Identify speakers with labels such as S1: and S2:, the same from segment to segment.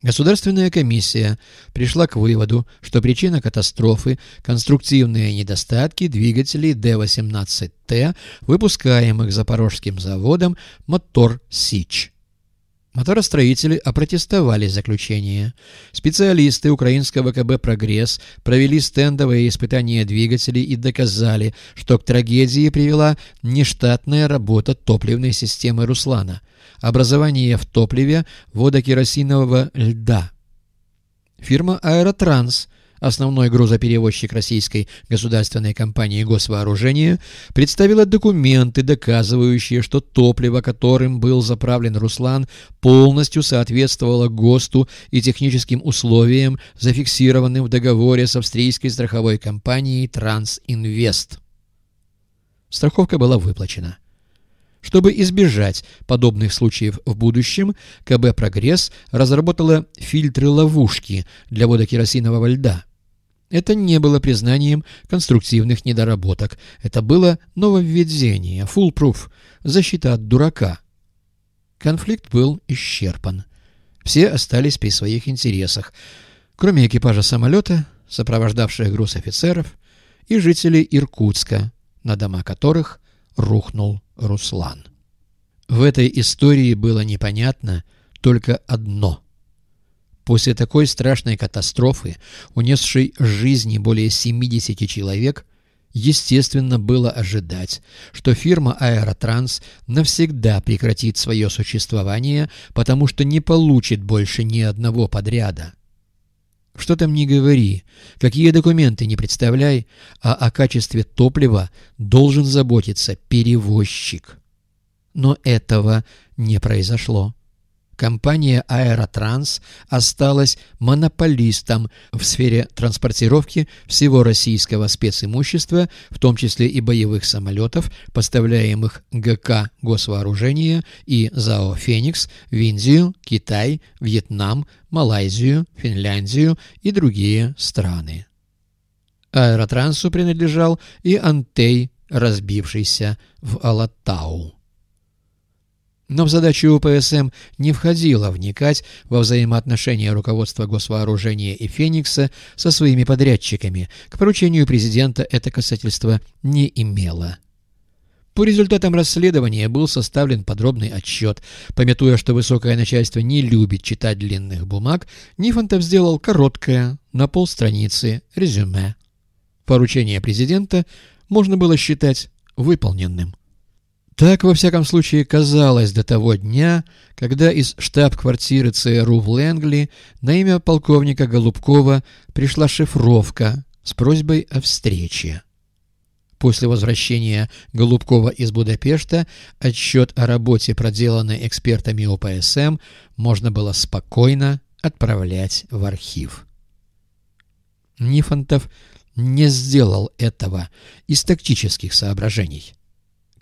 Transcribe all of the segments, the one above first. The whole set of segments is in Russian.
S1: Государственная комиссия пришла к выводу, что причина катастрофы – конструктивные недостатки двигателей Д-18Т, выпускаемых Запорожским заводом «Мотор Сич». Моторостроители опротестовали заключение. Специалисты украинского КБ «Прогресс» провели стендовые испытания двигателей и доказали, что к трагедии привела нештатная работа топливной системы «Руслана», образование в топливе водокеросинового льда. Фирма «Аэротранс» основной грузоперевозчик российской государственной компании «Госвооружение», представила документы, доказывающие, что топливо, которым был заправлен «Руслан», полностью соответствовало ГОСТу и техническим условиям, зафиксированным в договоре с австрийской страховой компанией «Трансинвест». Страховка была выплачена. Чтобы избежать подобных случаев в будущем, КБ «Прогресс» разработала фильтры-ловушки для водокеросинового льда. Это не было признанием конструктивных недоработок. Это было нововведение, foolproof, защита от дурака. Конфликт был исчерпан. Все остались при своих интересах, кроме экипажа самолета, сопровождавших груз офицеров, и жителей Иркутска, на дома которых рухнул Руслан. В этой истории было непонятно только одно — После такой страшной катастрофы, унесшей жизни более 70 человек, естественно было ожидать, что фирма «Аэротранс» навсегда прекратит свое существование, потому что не получит больше ни одного подряда. Что там не говори, какие документы не представляй, а о качестве топлива должен заботиться перевозчик. Но этого не произошло компания «Аэротранс» осталась монополистом в сфере транспортировки всего российского специмущества, в том числе и боевых самолетов, поставляемых ГК «Госвооружение» и ЗАО «Феникс» в Индию, Китай, Вьетнам, Малайзию, Финляндию и другие страны. Аэротрансу принадлежал и Антей, разбившийся в Алатау. Но в задачу УПСМ не входило вникать во взаимоотношения руководства госвооружения и «Феникса» со своими подрядчиками. К поручению президента это касательство не имело. По результатам расследования был составлен подробный отчет. Пометуя, что высокое начальство не любит читать длинных бумаг, Нифонтов сделал короткое, на полстраницы, резюме. Поручение президента можно было считать выполненным. Так, во всяком случае, казалось до того дня, когда из штаб-квартиры ЦРУ в Лэнгли на имя полковника Голубкова пришла шифровка с просьбой о встрече. После возвращения Голубкова из Будапешта отчет о работе, проделанной экспертами ОПСМ, можно было спокойно отправлять в архив. Нифонтов не сделал этого из тактических соображений.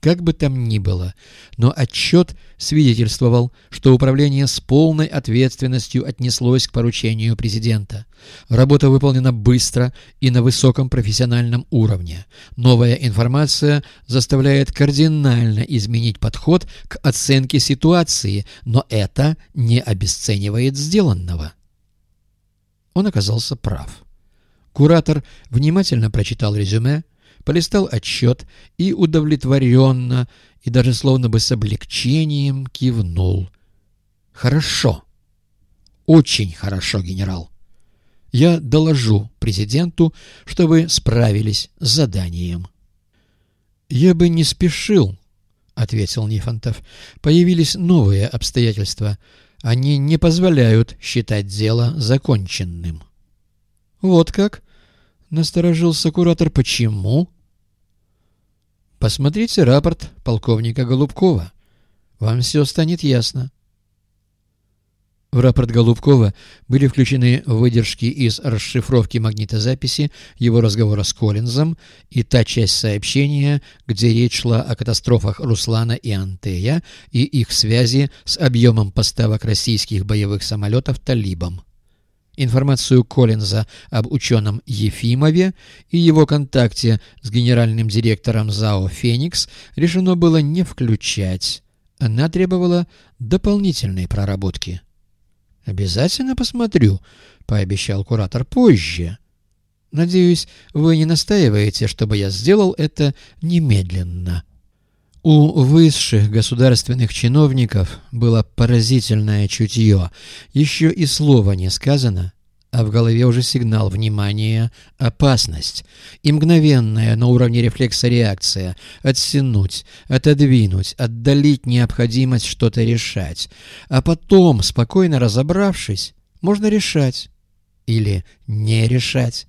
S1: Как бы там ни было, но отчет свидетельствовал, что управление с полной ответственностью отнеслось к поручению президента. Работа выполнена быстро и на высоком профессиональном уровне. Новая информация заставляет кардинально изменить подход к оценке ситуации, но это не обесценивает сделанного. Он оказался прав. Куратор внимательно прочитал резюме, полистал отчет и удовлетворенно, и даже словно бы с облегчением кивнул. «Хорошо. Очень хорошо, генерал. Я доложу президенту, что вы справились с заданием». «Я бы не спешил», — ответил Нифонтов. «Появились новые обстоятельства. Они не позволяют считать дело законченным». «Вот как?» — насторожился куратор. «Почему?» Посмотрите рапорт полковника Голубкова. Вам все станет ясно. В рапорт Голубкова были включены выдержки из расшифровки магнитозаписи его разговора с Коллинзом и та часть сообщения, где речь шла о катастрофах Руслана и Антея и их связи с объемом поставок российских боевых самолетов талибам. Информацию Коллинза об ученом Ефимове и его контакте с генеральным директором ЗАО «Феникс» решено было не включать. Она требовала дополнительной проработки. «Обязательно посмотрю», — пообещал куратор позже. «Надеюсь, вы не настаиваете, чтобы я сделал это немедленно». У высших государственных чиновников было поразительное чутье. Еще и слова не сказано, а в голове уже сигнал внимания «опасность» и мгновенная на уровне рефлекса реакция «оттянуть», «отодвинуть», «отдалить необходимость что-то решать». А потом, спокойно разобравшись, можно решать или не решать.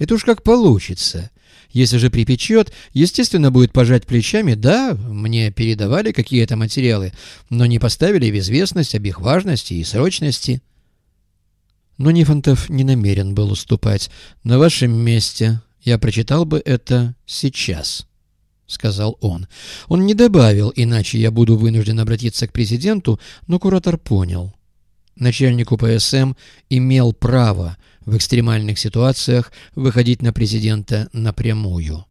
S1: Это уж как получится. Если же припечет, естественно, будет пожать плечами. Да, мне передавали какие-то материалы, но не поставили в известность об их важности и срочности. Но Нифонтов не намерен был уступать. На вашем месте я прочитал бы это сейчас. — сказал он. Он не добавил, иначе я буду вынужден обратиться к президенту, но куратор понял. Начальник УПСМ имел право в экстремальных ситуациях выходить на президента напрямую.